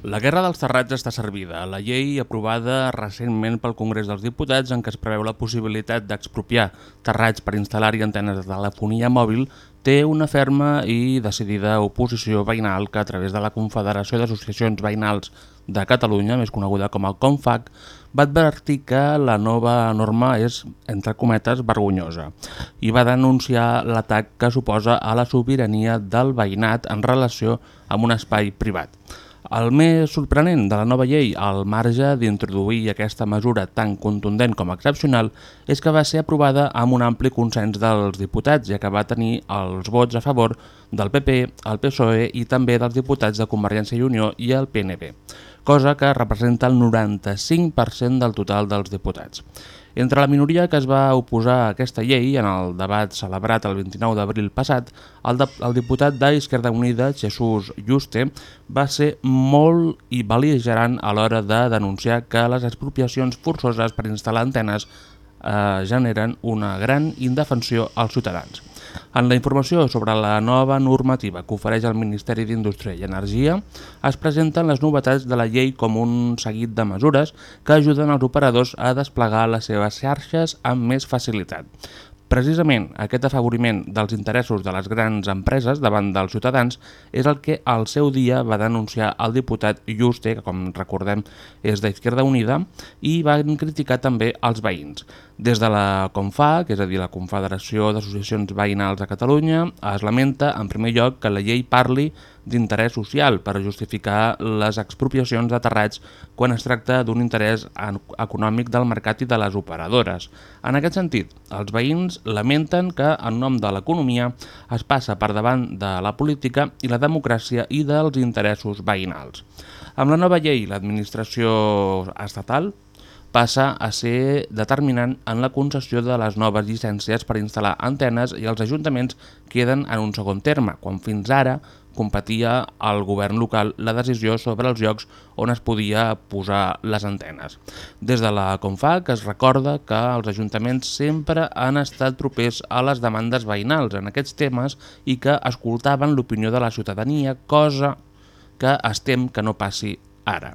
La guerra dels terrats està servida. La llei aprovada recentment pel Congrés dels Diputats en què es preveu la possibilitat d'expropiar terrats per instal·lar-hi antenes de telefonia mòbil té una ferma i decidida oposició veïnal que a través de la Confederació d'Associacions Veïnals de Catalunya, més coneguda com el CONFAC, va advertir que la nova norma és, entre cometes, vergonyosa i va denunciar l'atac que suposa a la sobirania del veïnat en relació amb un espai privat. El més sorprenent de la nova llei, al marge d'introduir aquesta mesura tan contundent com excepcional, és que va ser aprovada amb un ampli consens dels diputats, ja que va tenir els vots a favor del PP, el PSOE i també dels diputats de Convergència i Unió i el PNB, cosa que representa el 95% del total dels diputats. Entre la minoria que es va oposar a aquesta llei en el debat celebrat el 29 d'abril passat, el, de, el diputat d'Izquierda Unida, Jesús Juste, va ser molt i beligerant a l'hora de denunciar que les expropiacions forçoses per instal·lar antenes eh, generen una gran indefensió als ciutadans. En la informació sobre la nova normativa que ofereix el Ministeri d'Indústria i Energia es presenten les novetats de la llei com un seguit de mesures que ajuden els operadors a desplegar les seves xarxes amb més facilitat. Precisament aquest afavoriment dels interessos de les grans empreses davant dels ciutadans és el que al seu dia va denunciar el diputat Juste, que com recordem és d'Izquierda Unida, i van criticar també els veïns. Des de la CONFA, que és a dir la Confederació d'Associacions Veïnals de Catalunya, es lamenta en primer lloc que la llei parli d'interès social per justificar les expropiacions de terrats quan es tracta d'un interès econòmic del mercat i de les operadores. En aquest sentit, els veïns lamenten que en nom de l'economia es passa per davant de la política i la democràcia i dels interessos veïnals. Amb la nova llei, l'administració estatal passa a ser determinant en la concessió de les noves llicències per instal·lar antenes i els ajuntaments queden en un segon terme, quan fins ara competia al govern local la decisió sobre els llocs on es podia posar les antenes. Des de la CONFAC es recorda que els ajuntaments sempre han estat propers a les demandes veïnals en aquests temes i que escoltaven l'opinió de la ciutadania, cosa que estem que no passi ara.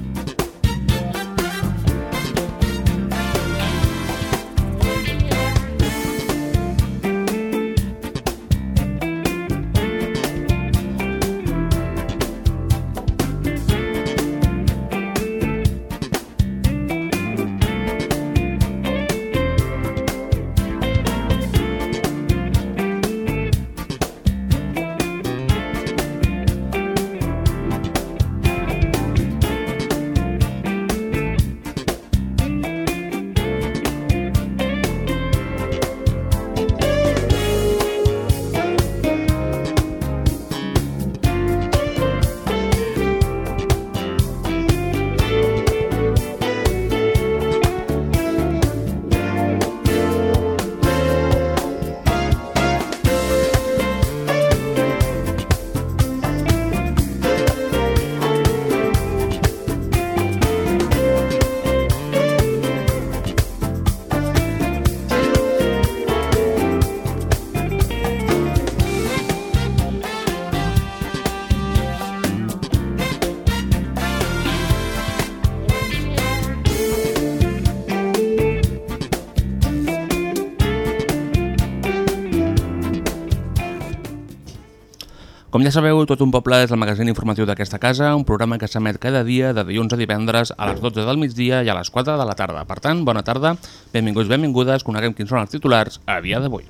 Com ja sabeu, Tot un poble és el magazín informatiu d'aquesta casa, un programa que s'emet cada dia de dilluns a divendres a les 12 del migdia i a les 4 de la tarda. Per tant, bona tarda, benvinguts, benvingudes, coneguem quins són els titulars a dia d'avui.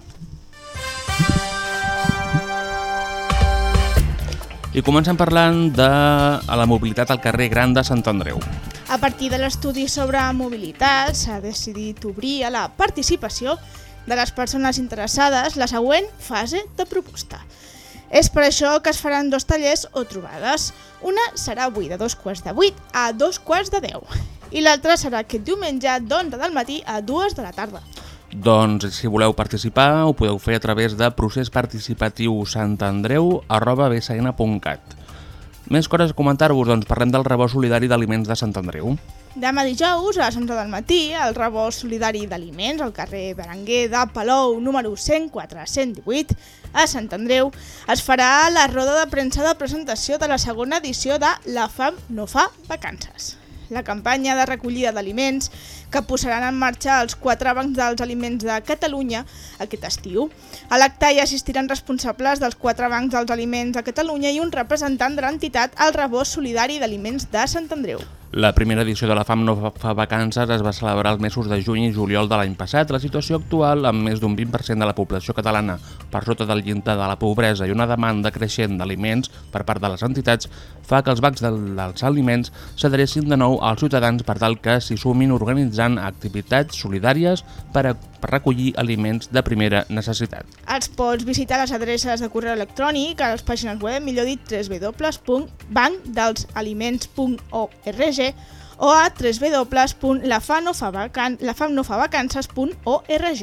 I comencem parlant de la mobilitat al carrer Gran de Sant Andreu. A partir de l'estudi sobre mobilitat s'ha decidit obrir a la participació de les persones interessades la següent fase de proposta. És per això que es faran dos tallers o trobades. Una serà avui de dos quarts de vuit a dos quarts de deu i l'altra serà aquest diumenge d'11 del matí a dues de la tarda. Doncs si voleu participar ho podeu fer a través de procesparticipatiu.santandreu.bsn.cat Més coses a comentar-vos, doncs parlem del rebost solidari d'aliments de Sant Andreu. Demà dijous, a les 11 del matí, el rebost solidari d'aliments al carrer Berenguer de Palou, número 104-118, a Sant Andreu, es farà la roda de premsa de presentació de la segona edició de La Fam no fa vacances. La campanya de recollida d'aliments que posaran en marxa els quatre bancs dels aliments de Catalunya aquest estiu. A l'acte hi assistiran responsables dels quatre bancs dels aliments de Catalunya i un representant de l'entitat al rebost solidari d'aliments de Sant Andreu. La primera edició de la FAM no fa vacances es va celebrar els mesos de juny i juliol de l'any passat. La situació actual, amb més d'un 20% de la població catalana per sota del llindar de la pobresa i una demanda creixent d'aliments per part de les entitats, fa que els bancs dels aliments s'adrecin de nou als ciutadans per tal que s'hi sumin organitzant activitats solidàries per, a, per recollir aliments de primera necessitat. Els pots visitar a les adreces de correu electrònic a les pàgines web, millor dit, www.bancdelsaliments.org o a www.lafamnofavacances.org.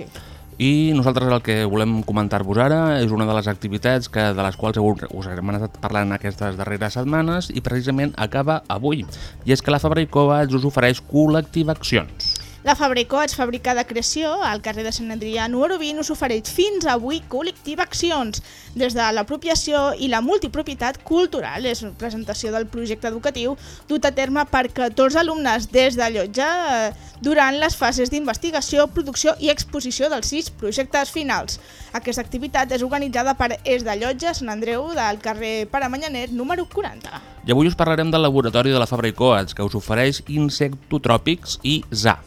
I nosaltres el que volem comentar-vos ara és una de les activitats que de les quals us hem anat parlant aquestes darreres setmanes i precisament acaba avui. I és que la Fabra i Coats us ofereix col·lectivacions. La Fabricots, fàbrica de creació, al carrer de Sant Adrià número 20, us ofereix fins avui col·lectiva accions, des de l'apropiació i la multipropietat cultural. És una presentació del projecte educatiu dut a terme per 14 alumnes des de Llotja eh, durant les fases d'investigació, producció i exposició dels sis projectes finals. Aquesta activitat és organitzada per Es de Llotja, Sant Andreu, del carrer Paramanyanet, número 40. I avui us parlarem del laboratori de la Fabra i Coats, que us ofereix insectotròpics i ZA.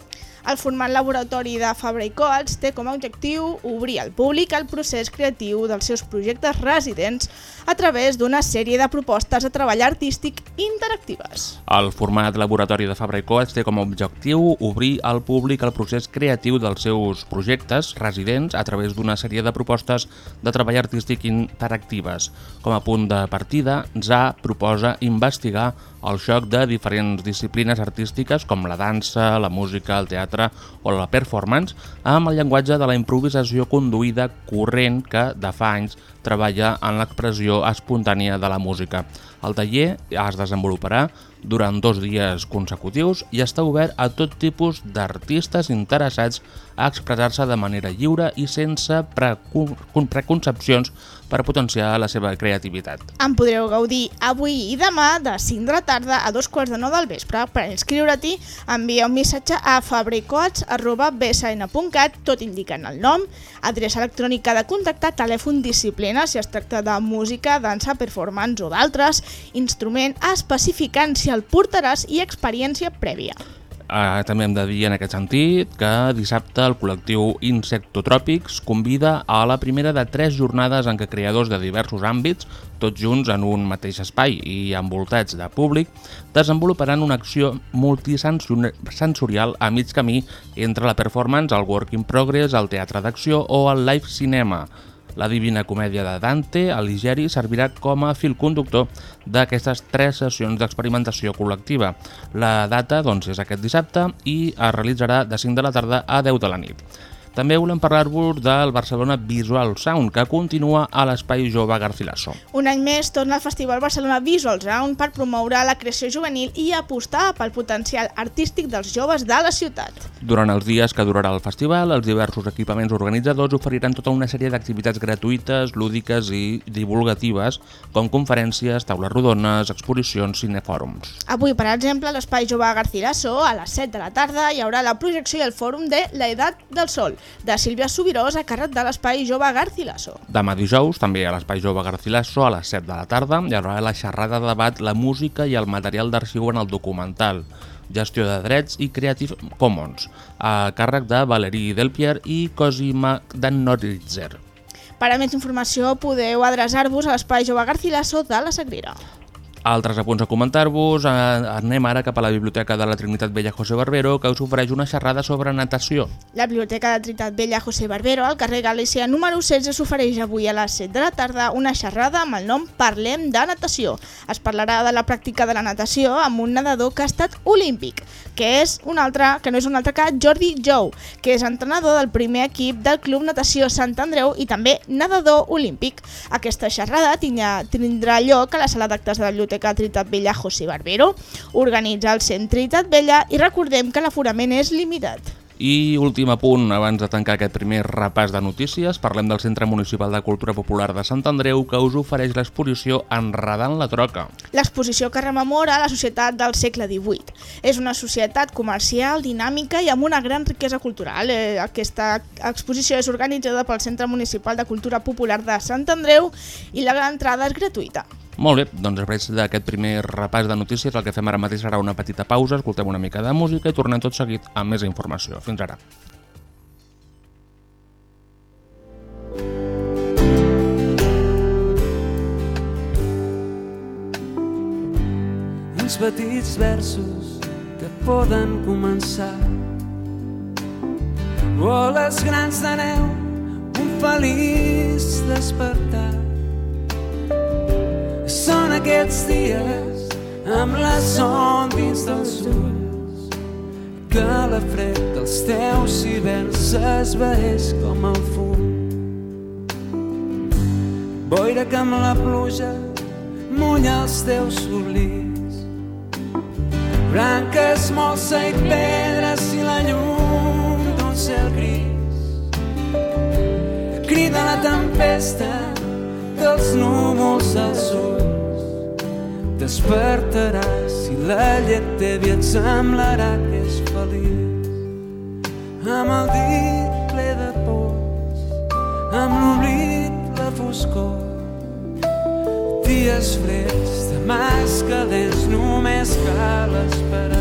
El format laboratori de Fabra i Coats té com a objectiu obrir al públic el procés creatiu dels seus projectes residents a través d'una sèrie de propostes de treball artístic interactives. El format laboratori de Fabra i Coats té com a objectiu obrir al públic el procés creatiu dels seus projectes residents a través d'una sèrie de propostes de treball artístic interactives. Com a punt de partida, ZA proposa investigar el xoc de diferents disciplines artístiques com la dansa, la música, el teatre o la performance amb el llenguatge de la improvisació conduïda corrent que de fa anys treballa en l'expressió espontània de la música. El taller es desenvoluparà durant dos dies consecutius i està obert a tot tipus d'artistes interessats a expressar-se de manera lliure i sense preconcepcions per potenciar la seva creativitat. En podreu gaudir avui i demà de 5 de la tarda a dos quarts de 9 del vespre. Per inscriure-t'hi, envia un missatge a fabricots.bsn.cat, tot indicant el nom, adreça electrònica de contactar, telèfon, disciplina, si es tracta de música, dansa, performance o d'altres, instrument, especificant si el portaràs i experiència prèvia. Uh, també hem de dir en aquest sentit que dissabte el col·lectiu Insectotròpics convida a la primera de tres jornades en què creadors de diversos àmbits, tots junts en un mateix espai i envoltats de públic, desenvoluparan una acció multisensorial a mig camí entre la performance, el work in progress, el teatre d'acció o el live cinema. La Divina Comèdia de Dante, Alighieri, servirà com a fil conductor d'aquestes tres sessions d'experimentació col·lectiva. La data doncs, és aquest dissabte i es realitzarà de 5 de la tarda a 10 de la nit. També volem parlar-vos del Barcelona Visual Sound, que continua a l'Espai Jove Garcilaso. Un any més torna al Festival Barcelona Visual Sound per promoure la creació juvenil i apostar pel potencial artístic dels joves de la ciutat. Durant els dies que durarà el festival, els diversos equipaments organitzadors oferiran tota una sèrie d'activitats gratuïtes, lúdiques i divulgatives, com conferències, taules rodones, exposicions, cinefòrums. Avui, per exemple, a l'Espai Jove Garcilaso, a les 7 de la tarda, hi haurà la projecció i el fòrum de La edat del sol, de Sílvia Subirós, a càrrec de l'Espai Jove Garcilaso. Demà dijous, també a l'Espai Jove Garcilaso, a les 7 de la tarda, hi haurà la xerrada de debat La música i el material d'arxiu en el documental, gestió de drets i Creative Commons, a càrrec de Valerie Delpierre i Cosima Danoritzer. Per a més informació podeu adreçar-vos a l'Espai Jove Garcilaso de la Sagrera. Altres apunts a comentar-vos, eh, anem ara cap a la Biblioteca de la Trinitat Vella José Barbero, que us ofereix una xerrada sobre natació. La Biblioteca de Trinitat Vella José Barbero, al carrer Galícia número 16, s'ofereix avui a les 7 de la tarda una xerrada amb el nom Parlem de natació. Es parlarà de la pràctica de la natació amb un nedador que ha estat olímpic, que és un altre, que no és un altre que Jordi Jou, que és entrenador del primer equip del Club Natació Sant Andreu i també nedador olímpic. Aquesta xerrada tindrà lloc a la sala d'actes de la Biblioteca Trinitat Vella José Barbero. Organitza el centre Trinitat Vella i recordem que l'aforament és limitat. I últim apunt, abans de tancar aquest primer repàs de notícies, parlem del Centre Municipal de Cultura Popular de Sant Andreu, que us ofereix l'exposició Enredant la Troca. L'exposició que rememora la societat del segle XVIII. És una societat comercial, dinàmica i amb una gran riquesa cultural. Eh, Aquesta exposició és organitzada pel Centre Municipal de Cultura Popular de Sant Andreu i la entrada és gratuïta. Molt bé, doncs després d'aquest primer repàs de notícies el que fem ara mateix serà una petita pausa, escoltem una mica de música i tornem tot seguit amb més informació. Fins ara. uns petits versos que poden començar boles grans de neu un feliç despertar són aquests dies amb la son dins dels ulls que la fred dels teus hiverns s'esvaeix com el fum. Boira que amb la pluja mulla els teus oblits. Branques, molsa i pedres i la llum d'un cel gris. Crida la tempesta dels núvols als ulls despertaràs i la llet tèbia et semblarà que és feliç. Amb el dit ple de pors amb l'oblit la foscor dies freds de mas calents només cal esperar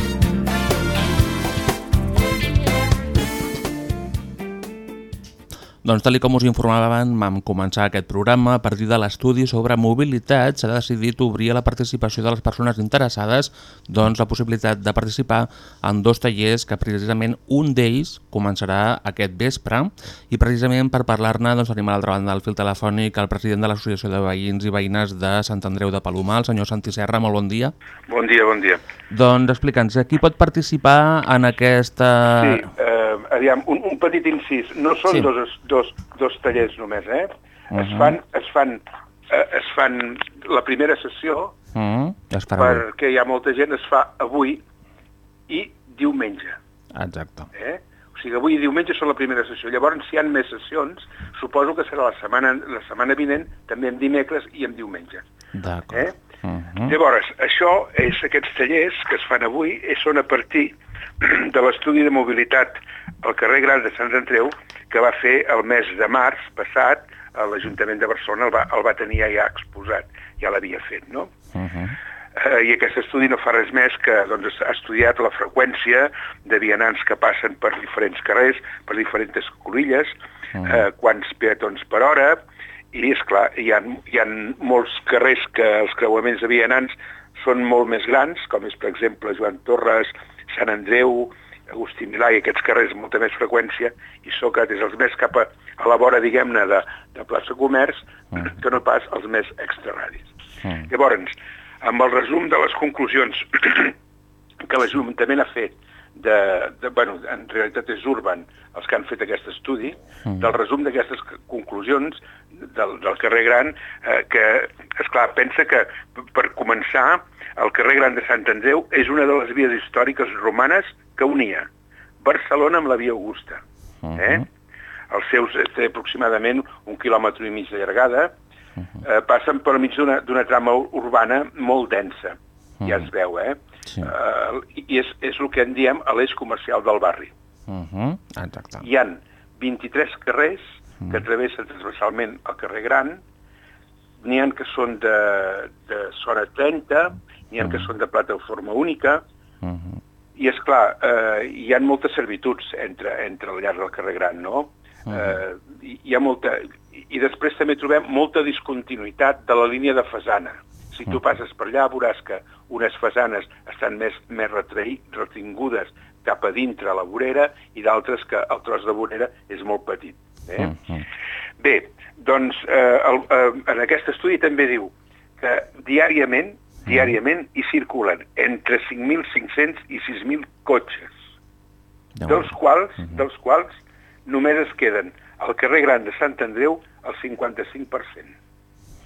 Doncs tal com us informaven, vam començar aquest programa a partir de l'estudi sobre mobilitat. S'ha decidit obrir a la participació de les persones interessades doncs, la possibilitat de participar en dos tallers que precisament un d'ells començarà aquest vespre i precisament per parlar-ne doncs, tenim a l'altra banda del fil telefònic el president de l'Associació de Veïns i Veïnes de Sant Andreu de Palomar, el senyor Santi Serra. Molt bon dia. Bon dia, bon dia. Doncs explica'ns, qui pot participar en aquesta... Sí, eh, aviam, un, un petit incís. No són Sí. dos, dos, dos tallers només, eh? Uh -huh. es, fan, es, fan, eh, es fan la primera sessió Mm, ja es perquè hi ha molta gent, es fa avui i diumenge. Exacte. Eh? O sigui, avui i diumenge són la primera sessió. Llavors, si hi ha més sessions, suposo que serà la setmana, la setmana vinent, també en dimecres i en diumenge. D'acord. Eh? Mhm. Llavors, això és aquests tallers que es fan avui eh, són a partir de l'estudi de mobilitat al carrer Gran de Sant Andreu que va fer el mes de març passat a l'Ajuntament de Barcelona, el va, el va tenir ja exposat, ja l'havia fet, no? Mhm. Eh, I aquest estudi no fa res més que doncs, ha estudiat la freqüència de vianants que passen per diferents carrers, per diferents cruïlles, eh, quants peatons per hora, i és clar, hi ha, hi ha molts carrers que els creuaments de vianants són molt més grans, com és, per exemple, Joan Torres, Sant Andreu, Agustí Milà i aquests carrers amb molta més freqüència, i Soca des dels més cap a, a la vora, diguem-ne, de, de plaça Comerç, que no pas els més extrarradis. Mm. Llavors, amb el resum de les conclusions que l'Ajuntament ha fet, de, de, bueno, en realitat és Urban els que han fet aquest estudi, Mm. del resum d'aquestes conclusions del, del carrer Gran, eh, que, esclar, pensa que, per començar, el carrer Gran de Sant Andreu és una de les vies històriques romanes que unia Barcelona amb la via Augusta. Eh? Els seus eh, té aproximadament un quilòmetre i mig de llargada, eh, passen per mig d'una trama ur- urbana molt densa, ja es veu, eh? Sí. Eh, I és, és el que en diem a l'eix comercial del barri. Uh -huh. Exacte. Hi han 23 carrers que travessen transversalment el carrer Gran, n'hi han que són de, de zona 30, n'hi han que són de plataforma única, Uh -huh. i és clar, eh, hi ha moltes servituds entre, entre el llarg del carrer Gran, no? Eh, hi, ha molta... I, després també trobem molta discontinuïtat de la línia de Fasana. Si tu passes per allà veuràs que unes fasanes estan més, més retraí, retingudes cap a dintre la vorera i d'altres que el tros de vorera és molt petit. Eh? Uh -huh. Bé, doncs eh, el, eh, en aquest estudi també diu que diàriament, diàriament hi circulen entre 5.500 i 6.000 cotxes, dels quals, dels quals només es queden al carrer Gran de Sant Andreu el 55%.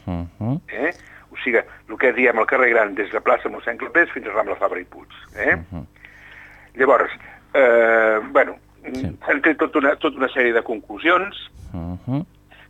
Uh -huh. Eh? O sigui, el que diem al carrer Gran des de plaça mossèn Clapés fins a Rambla Fabra i Puig. Eh? Llavors, eh, bueno, s'han tret tota una, tota una sèrie de conclusions Uh -huh.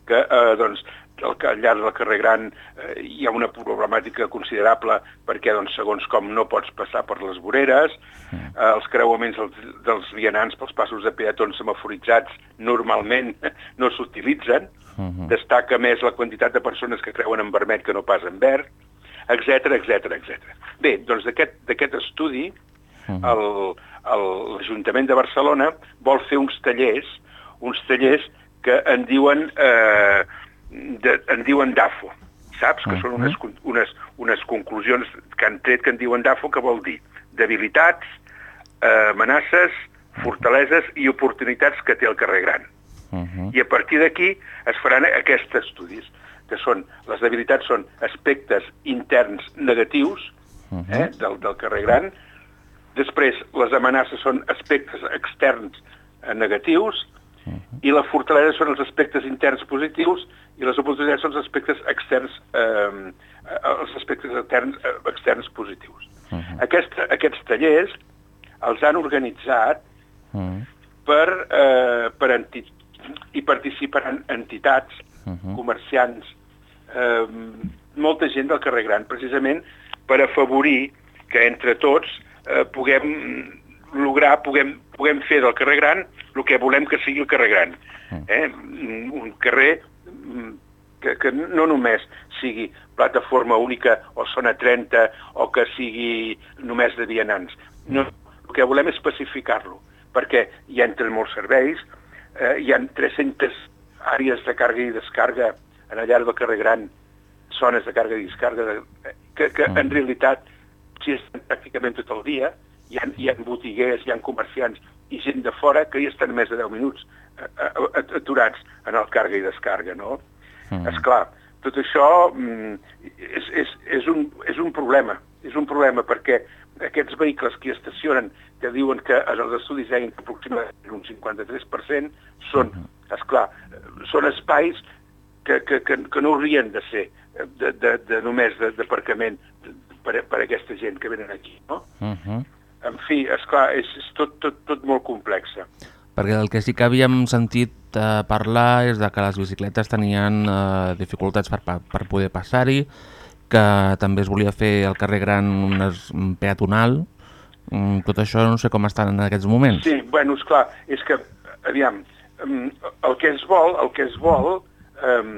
que eh, doncs, al, al llarg del carrer Gran eh, hi ha una problemàtica considerable perquè doncs, segons com no pots passar per les voreres, eh, els creuaments dels, dels vianants pels passos de peatons semaforitzats normalment no s'utilitzen, Mhm. destaca més la quantitat de persones que creuen en vermell que no pas en verd, etc etc etc. Bé, doncs d'aquest estudi el- el- l'Ajuntament de Barcelona vol fer uns tallers, uns tallers que en diuen, eh, de, en diuen DAFO, saps? Que són unes, unes, unes conclusions que han tret que en diuen DAFO, que vol dir debilitats, eh, amenaces, fortaleses i oportunitats que té el carrer Gran. Uh -huh. I a partir d'aquí es faran aquests estudis, que són, les debilitats són aspectes interns negatius eh, del, del carrer Gran, després les amenaces són aspectes externs eh, negatius, i la fortalesa són els aspectes interns positius i les oportunitats són els aspectes externs, eh, els aspectes externs, eh, externs positius. Aquest, aquests tallers els han organitzat Uh -huh. per, eh, per enti hi participaran entitats, comerciants, eh, molta gent del carrer Gran, precisament per afavorir que entre tots eh, puguem lograr, puguem, puguem fer del carrer Gran el que volem que sigui el carrer Gran. Eh? Un carrer mm, que, que no només sigui plataforma única o zona 30 o que sigui només de vianants. No, el que volem és pacificar-lo, perquè hi entren molts serveis, eh, hi ha 300 àrees de càrrega i descarga en el llarg del carrer Gran, zones de càrrega i descarga, de, que, que en realitat s'hi estan pràcticament tot el dia, hi ha, hi ha botiguers, hi ha comerciants i gent de fora que hi estan més de 10 minuts eh, eh, aturats en el càrrega i descarga, no? Mm. És clar, tot això mm, és, és, és, un, és un problema, és un problema perquè aquests vehicles que estacionen, que diuen que en els estudis deien que aproximadament un 53%, són, esclar, són espais que, que, que, que no haurien de ser de, de, de només d'aparcament per, per aquesta gent que venen aquí, no? Uh -huh. En fi, esclar, és, és tot, tot, tot molt complex. Perquè el que sí que havíem sentit eh, parlar és de que les bicicletes tenien eh, dificultats per, per poder passar-hi, que també es volia fer al carrer Gran un, peatonal. Mm, tot això no sé com estan en aquests moments. Sí, bueno, és clar, és que, aviam, em, el que es vol, el que es vol em,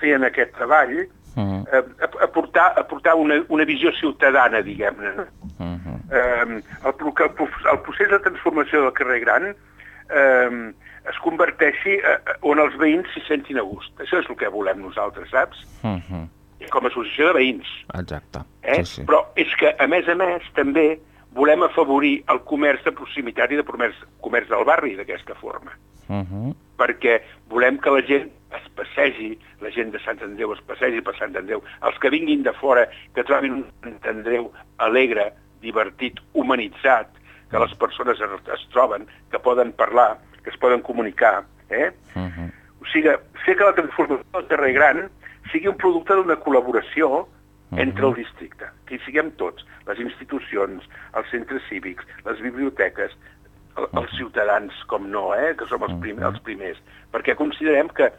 fer en aquest treball, Uh eh, ap- aportar, aportar una, una visió ciutadana, diguem-ne. no? -huh. eh, el, que el, el procés de transformació del carrer Gran eh, es converteixi eh, on els veïns s'hi sentin a gust. Això és el que volem nosaltres, saps? Uh -huh. com a associació de veïns. Exacte. Eh? Sí, sí. Però és que, a més a més, també volem afavorir el comerç de proximitat i de comerç, comerç del barri d'aquesta forma. Uh -huh. Perquè volem que la gent es passegi, la gent de Sant Andreu es passegi per Sant Andreu, els que vinguin de fora, que trobin un Sant Andreu alegre, divertit, humanitzat, que les persones es, es troben, que poden parlar, que es poden comunicar. Eh? Uh -huh. O sigui, fer que la transformació del carrer Gran sigui un producte d'una col·laboració entre el districte, que hi siguem tots, les institucions, els centres cívics, les biblioteques, el, els ciutadans, com no, eh, que som els, prim, els primers, perquè considerem que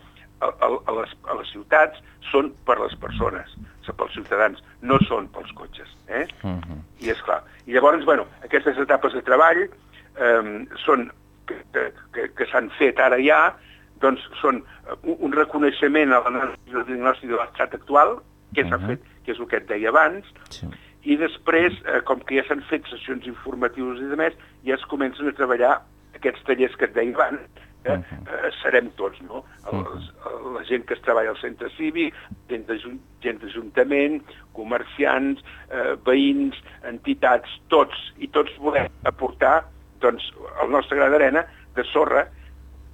a, a, les, a les ciutats són per les persones, pels ciutadans, no són pels cotxes. Eh? Uh -huh. I és clar. I llavors, bueno, aquestes etapes de treball eh, són que, que, que s'han fet ara ja, doncs són un, un reconeixement a l'anàlisi del diagnòstic de l'estat actual, que s'ha Mhm. fet, que és el que et deia abans, Sí. i després, eh, com que ja s'han fet sessions informatives i demés, ja es comencen a treballar aquests tallers que et deia abans, que Mhm. eh, serem tots, no? Els, la gent que es treballa al centre cívic, gent d'Ajuntament, comerciants, eh, veïns, entitats, tots, i tots volem aportar doncs, el nostre gra d'arena de sorra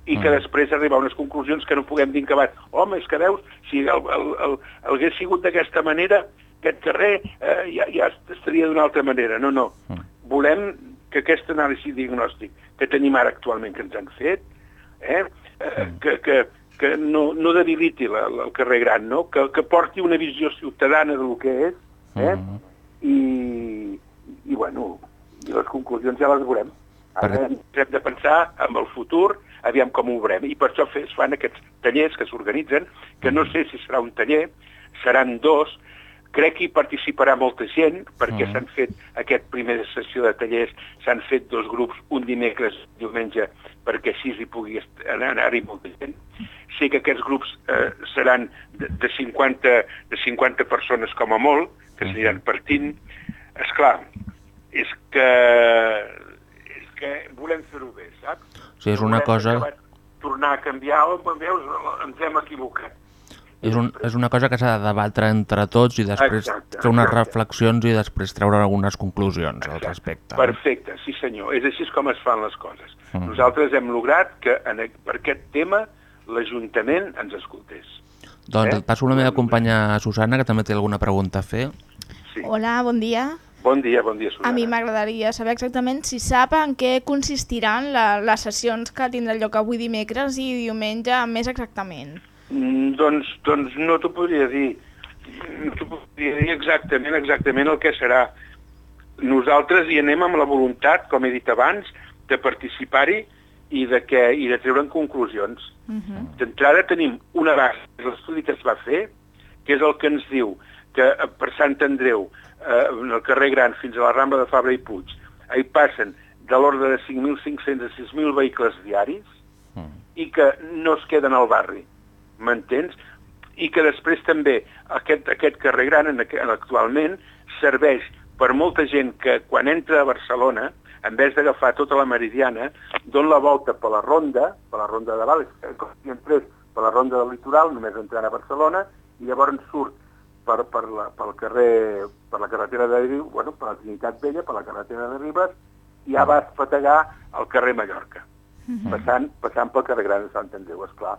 i que Mm. després arribar a unes conclusions que no puguem dir acabat. Home, és que veus, si el, el, el, el hagués sigut d'aquesta manera, aquest carrer eh, ja, ja estaria d'una altra manera. No, no. Mm. Volem que aquest anàlisi diagnòstic que tenim ara actualment, que ens han fet, eh, eh, que, que, que no, no debiliti la, la, el carrer gran, no? que, que porti una visió ciutadana del que és, eh? Mhm. I, i, bueno, i les conclusions ja les veurem. Ara Perquè- hem de pensar en el futur, aviam com ho veurem. I per això es fan aquests tallers que s'organitzen, que no sé si serà un taller, seran dos, crec que hi participarà molta gent, perquè Mhm. s'han fet aquest primer sessió de tallers, s'han fet dos grups, un dimecres i un diumenge, perquè així hi pugui anar-hi molta gent. Sé que aquests grups eh, seran de, de, 50, de 50 persones com a molt, que s'aniran partint. És clar, és que, és que volem fer-ho bé, saps? O sigui, és una cosa... Tornar a canviar, oh, veus, ens hem equivocat. És, un, és una cosa que s'ha de debatre entre tots i després Exacte, fer unes exacte. reflexions i després treure algunes conclusions al respecte. Perfecte, sí senyor. És així com es fan les coses. Mhm. Nosaltres hem lograt que en, per aquest tema l'Ajuntament ens escoltés. Doncs Eh? et passo la meva companya Susana, que també té alguna pregunta a fer. Sí. Hola, bon dia. Bon dia, bon dia, Susana. A mi m'agradaria saber exactament si sap en què consistiran la, les sessions que tindran lloc avui dimecres i diumenge més exactament. Mm, doncs, doncs no t'ho podria dir. No t'ho podria dir exactament, exactament el que serà. Nosaltres hi anem amb la voluntat, com he dit abans, de participar-hi i de, que, i de treure'n conclusions. Uh -huh. D'entrada tenim una base, l'estudi que es va fer, que és el que ens diu que eh, per Sant Andreu, eh, en el carrer Gran fins a la Rambla de Fabra i Puig, hi passen de l'ordre de 5.500 a 6.000 vehicles diaris i que no es queden al barri, m'entens? I que després també aquest, aquest carrer Gran en, en actualment serveix per molta gent que quan entra a Barcelona, en vez d'agafar tota la meridiana, don la volta per la ronda, per la ronda de eh, com per la ronda del litoral, només entrant a Barcelona, i llavors surt per, per, la, pel carrer, per la carretera de Riu, bueno, per la Trinitat Vella, per la carretera de Ribes, i ja va a espetegar al carrer Mallorca, passant, passant pel carrer Gran de Sant Andreu, esclar.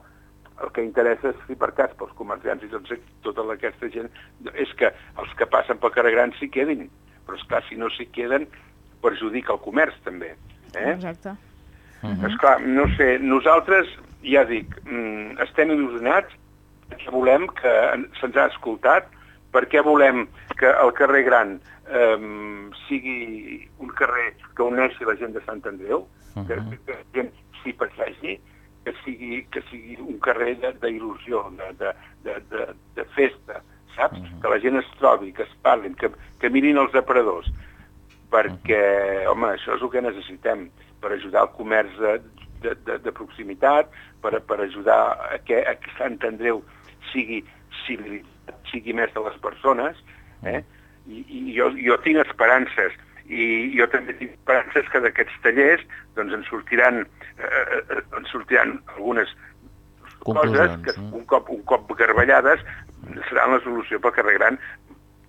El que interessa és, si per cas, pels comerciants i tots, tota aquesta gent, és que els que passen pel carrer Gran s'hi quedin. Però, esclar, si no s'hi queden, perjudica el comerç, també. Eh? Exacte. Uh Esclar, no sé, nosaltres, ja dic, mm, estem il·lusionats perquè volem que en- se'ns ha escoltat, perquè volem que el carrer Gran eh, sigui un carrer que uneixi la gent de Sant Andreu, que, que, que la gent s'hi passegi, que sigui, que sigui un carrer d'il·lusió, de, de, de, de, de festa, saps? Que la gent es trobi, que es parlin, que, que mirin els aparadors, perquè, home, això és el que necessitem per ajudar el comerç de, de, de, de proximitat, per, per ajudar a que, a que Sant Andreu sigui civilitzat, sigui més de les persones, eh? I, i jo, jo tinc esperances, i jo també tinc esperances que d'aquests tallers doncs en sortiran, eh, eh, en sortiran algunes coses que no? un cop, un cop garballades seran la solució pel carrer Gran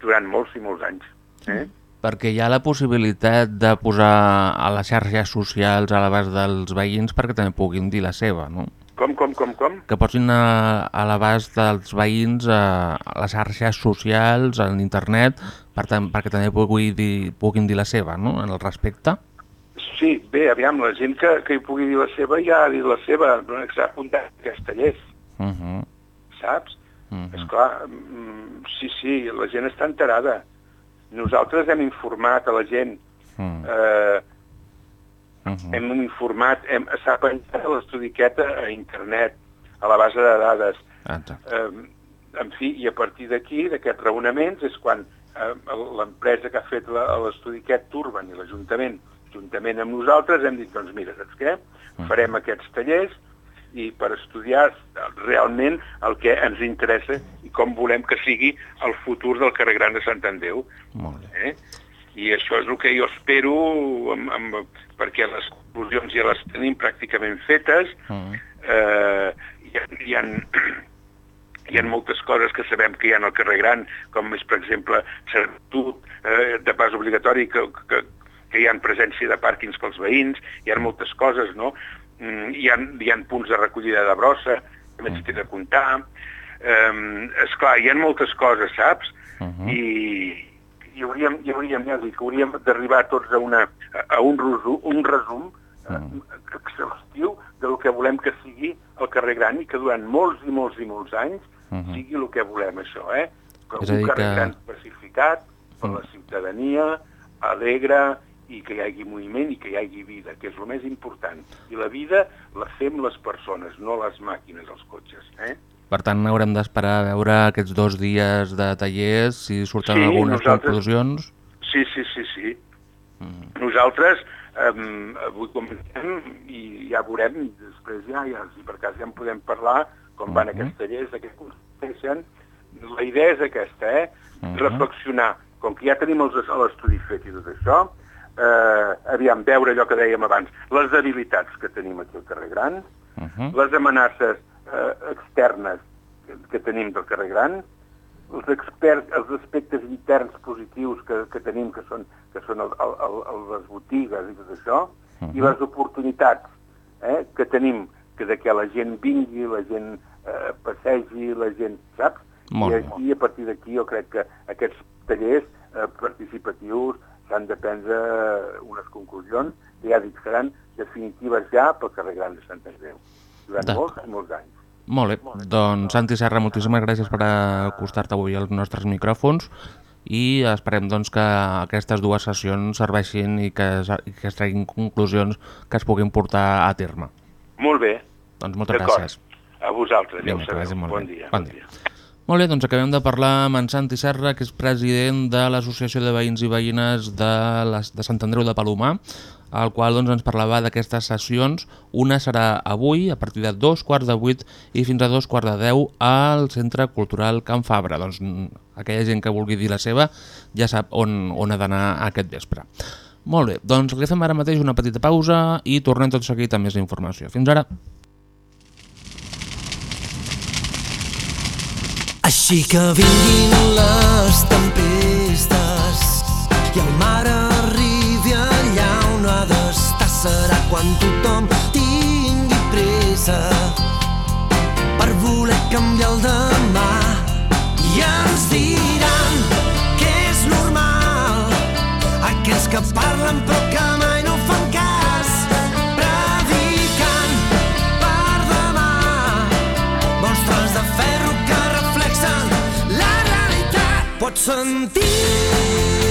durant molts i molts anys. Eh? Perquè hi ha la possibilitat de posar a les xarxes socials a l'abast dels veïns perquè també puguin dir la seva, no? Com, com, com, com? Que posin a, a l'abast dels veïns a, a les xarxes socials, a l'internet, per tant, perquè també pugui dir, puguin dir la seva, no?, en el respecte. Sí, bé, aviam, la gent que, que hi pugui dir la seva ja ha dit la seva, però que s'ha apuntat a aquests tallers, Uh -huh. saps? Uh -huh. Esclar, mm, sí, sí, la gent està enterada. Nosaltres hem informat a la gent, Mm. eh, Uh -huh. hem informat, hem, s'ha penjat l'estudiqueta a internet, a la base de dades. Exacte. Eh, en fi, i a partir d'aquí, d'aquests raonaments, és quan eh, l'empresa que ha fet l'estudiquet Turban i l'Ajuntament, juntament amb nosaltres, hem dit, doncs mira, saps què? Farem aquests tallers i per estudiar realment el que ens interessa i com volem que sigui el futur del carrer Gran de Sant Andreu. Molt bé. Eh? I això és el que jo espero, amb, amb, perquè les conclusions ja les tenim pràcticament fetes, Uh -huh. eh, hi, ha, hi, ha, hi ha moltes coses que sabem que hi ha al carrer Gran, com és, per exemple, servitud eh, de pas obligatori, que, que, que hi ha presència de pàrquings pels veïns, hi ha moltes coses, no? Mm, Hi ha, hi ha punts de recollida de brossa, que més t'he de comptar. Eh, esclar, hi ha moltes coses, saps? Uh -huh. I, i hauríem, i hauríem, ja dic, hauríem d'arribar tots a, una, a un, resum, un resum eh, exhaustiu del que volem que sigui el carrer Gran i que durant molts i molts i molts anys Mhm. sigui el que volem això, eh? Que És un carrer que- Gran pacificat per la ciutadania, alegre i que hi hagi moviment i que hi hagi vida, que és el més important. I la vida la fem les persones, no les màquines, els cotxes, eh? Per tant, haurem d'esperar a veure aquests dos dies de tallers, si surten Sí, algunes nosaltres- conclusions. Sí, sí, sí, sí. Mm. Nosaltres eh, avui comencem i ja veurem, i després ja, ja, si per cas ja en podem parlar, com van Mhm. aquests tallers, de què consisteixen. La idea és aquesta, eh? Mhm. Reflexionar. Com que ja tenim l'estudi fet i tot això, eh, aviam, veure allò que dèiem abans, les debilitats que tenim aquí al carrer Gran, Uh -huh. les amenaces eh, externes que, que tenim del carrer Gran, els, experts, els aspectes interns positius que, que tenim, que són, que són el, el, el, les botigues i tot això, Mhm. i les oportunitats eh, que tenim, que de que la gent vingui, la gent eh, passegi, la gent, saps? Molt I bé. aquí, a partir d'aquí, jo crec que aquests tallers eh, participatius s'han de prendre unes conclusions que ja dic seran definitives ja pel carrer Gran de Sant Andreu, durant molts molts anys. Molt bé. Doncs, Santi Serra, moltíssimes gràcies per acostar-te avui als nostres micròfons i esperem doncs, que aquestes dues sessions serveixin i que, i que es treguin conclusions que es puguin portar a terme. Molt bé. Doncs moltes gràcies. A vosaltres, ja que vagi sabeu. molt Bon dia. Bon dia. Molt bé, doncs acabem de parlar amb en Santi Serra, que és president de l'Associació de Veïns i Veïnes de, les, de Sant Andreu de Palomar, el qual doncs, ens parlava d'aquestes sessions. Una serà avui, a partir de dos quarts de vuit i fins a dos quarts de deu al Centre Cultural Can Fabra. Doncs aquella gent que vulgui dir la seva ja sap on, on ha d'anar aquest vespre. Molt bé, doncs que fem ara mateix una petita pausa i tornem tot seguit amb més informació. Fins ara. Així que vinguin les tempestes i el mar arribi allà on ha d'estar. Serà quan tothom tingui pressa per voler canviar el demà. I ens diran que és normal aquells que parlen però realitat. Pots sentir-ho,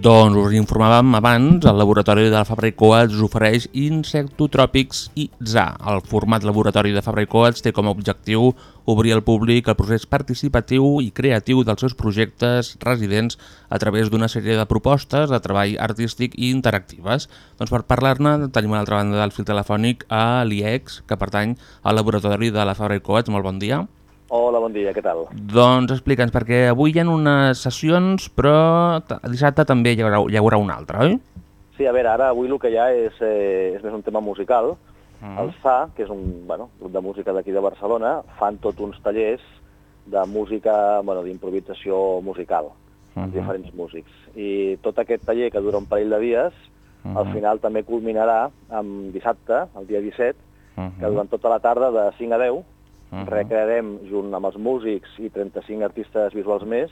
Doncs us informàvem abans, el laboratori de la Fabra i Coats ofereix Insectotròpics IZA. El format laboratori de Fabra i Coats té com a objectiu obrir al públic el procés participatiu i creatiu dels seus projectes residents a través d'una sèrie de propostes de treball artístic i interactives. Doncs per parlar-ne tenim a l'altra banda del fil telefònic a l'IEX, que pertany al laboratori de la Fabra i Coats. Molt bon dia. Hola, bon dia, què tal? Doncs explica'ns, perquè avui hi ha unes sessions, però dissabte també hi haurà, hi haurà una altra, oi? Sí, a veure, ara avui el que hi ha és, eh, és més un tema musical. Mm. El SA, que és un bueno, grup de música d'aquí de Barcelona, fan tot uns tallers de música, bueno, d'improvisació musical, amb Mhm. diferents músics. I tot aquest taller, que dura un parell de dies, al Mhm. final també culminarà amb dissabte, el dia 17, Mhm. que durant tota la tarda, de 5 a 10, Mhm. recrearem, junt amb els músics i 35 artistes visuals més,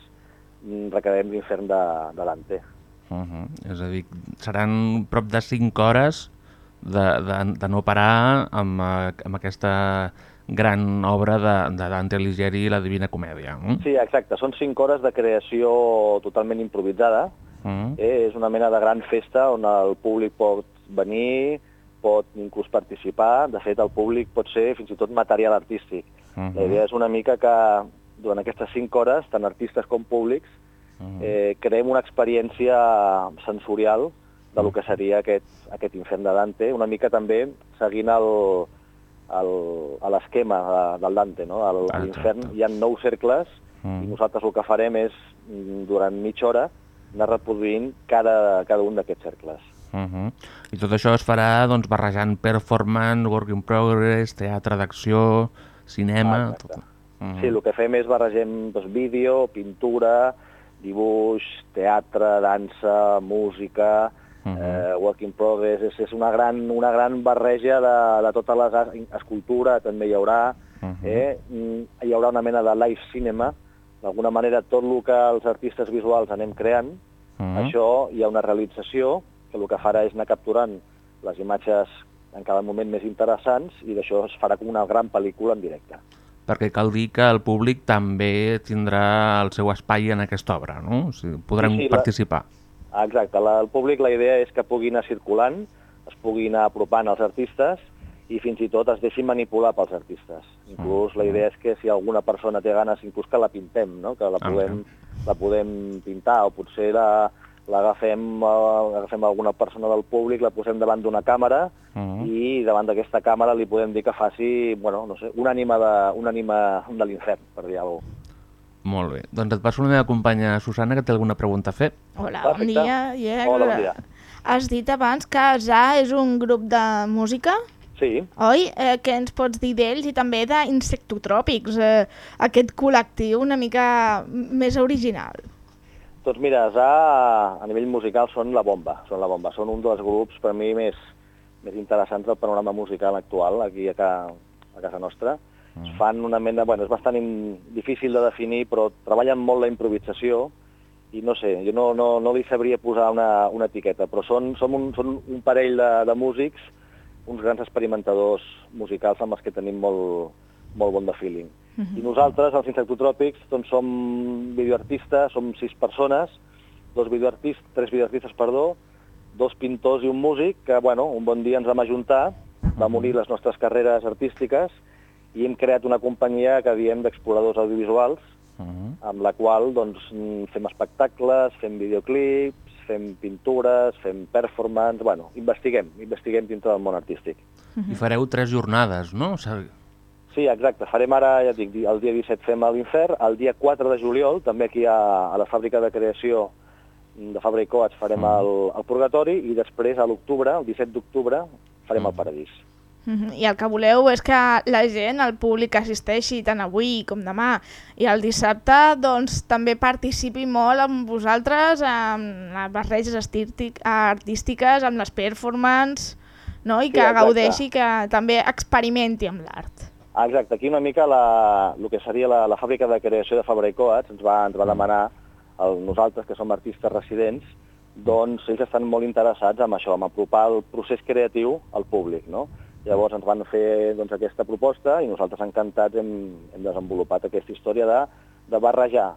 mm, recrearem l'infern de, de Dante. Uh -huh. És a dir, seran prop de 5 hores de, de, de no parar amb, eh, amb aquesta gran obra de, de Dante Alighieri i la Divina Comèdia. Mm? Sí, exacte. Són 5 hores de creació totalment improvisada. Mm. Eh, és una mena de gran festa on el públic pot venir, pot inclús participar. De fet, el públic pot ser fins i tot material artístic. Mhm. La idea és una mica que durant aquestes 5 hores, tant artistes com públics, Mhm. eh, creem una experiència sensorial de lo que seria aquest, aquest infern de Dante, una mica també seguint el, el, a l'esquema de- del Dante. No? Al, a l'infern hi ha nou cercles Mm. i nosaltres el que farem és, mm, durant mitja hora, anar reproduint cada, cada un d'aquests cercles. Uh -huh. I tot això es farà doncs, barrejant performance, work in progress, teatre d'acció, cinema... Exacte. Tot. Mhm. Sí, el que fem és barregem doncs, vídeo, pintura, dibuix, teatre, dansa, música, Mhm. eh, work in progress, és, és una, gran, una gran barreja de, de totes les escultura també hi haurà, Mhm. eh? Mm, hi haurà una mena de live cinema, d'alguna manera tot el que els artistes visuals anem creant, Mhm. això hi ha una realització que el que farà és anar capturant les imatges en cada moment més interessants i d'això es farà com una gran pel·lícula en directe. Perquè cal dir que el públic també tindrà el seu espai en aquesta obra, no? O sigui, podran Sí, sí, la- participar. Ah, Exacte, la, el públic la idea és que pugui anar circulant, es pugui anar apropant als artistes i fins i tot es deixin manipular pels artistes. Inclús la idea és que si alguna persona té ganes, inclús que la pintem, no? que la Ah, podem, la podem pintar o potser la l'agafem eh, agafem alguna persona del públic, la posem davant d'una càmera Mhm. i davant d'aquesta càmera li podem dir que faci, bueno, no sé, una ànima de, una ànima de l'infern, per dir alguna cosa. Molt bé. Doncs et passo la meva companya Susana, que té alguna pregunta a fer. Hola, Perfecte. bon dia. Yeah. Hola, bon dia. Has dit abans que ZA és un grup de música, Sí, oi? Eh, què ens pots dir d'ells i també d'Insectotròpics, eh, aquest col·lectiu una mica més original? Doncs mira, ZA a nivell musical són la bomba, són la bomba. Són un dels grups per mi més, més interessants del panorama musical actual aquí a, ca, a casa nostra. Es fan una mena, bueno, és bastant in, difícil de definir, però treballen molt la improvisació i no sé, jo no, no, no li sabria posar una, una etiqueta, però són, són, un, són un parell de, de músics, uns grans experimentadors musicals amb els que tenim molt, molt bon de feeling. I nosaltres, els Insectotròpics, doncs som videoartistes, som sis persones, dos videoartistes, tres videoartistes, perdó, dos pintors i un músic, que, bueno, un bon dia ens vam ajuntar, vam unir les nostres carreres artístiques i hem creat una companyia que diem d'exploradors audiovisuals, amb la qual doncs, fem espectacles, fem videoclips, fem pintures, fem performance, bueno, investiguem, investiguem dintre del món artístic. I fareu tres jornades, no? Sí, exacte. Farem ara, ja dic, el dia 17 fem a l'Infern, el dia 4 de juliol, també aquí a, a la fàbrica de creació de Fabra i Coats farem el, el Purgatori i després a l'octubre, el 17 d'octubre, farem el Paradís. Mhm. I el que voleu és que la gent, el públic assisteixi tant avui com demà i el dissabte doncs també participi molt amb vosaltres amb les barreges artístiques, amb les performances no? i Sí, que exacte. gaudeixi, que també experimenti amb l'art. Ah, exacte, aquí una mica la, el que seria la, la fàbrica de creació de Fabra i Coats ens va, ens va demanar el, nosaltres, que som artistes residents, doncs ells estan molt interessats en això, en apropar el procés creatiu al públic, no? Llavors ens van fer doncs, aquesta proposta i nosaltres encantats hem, hem desenvolupat aquesta història de, de barrejar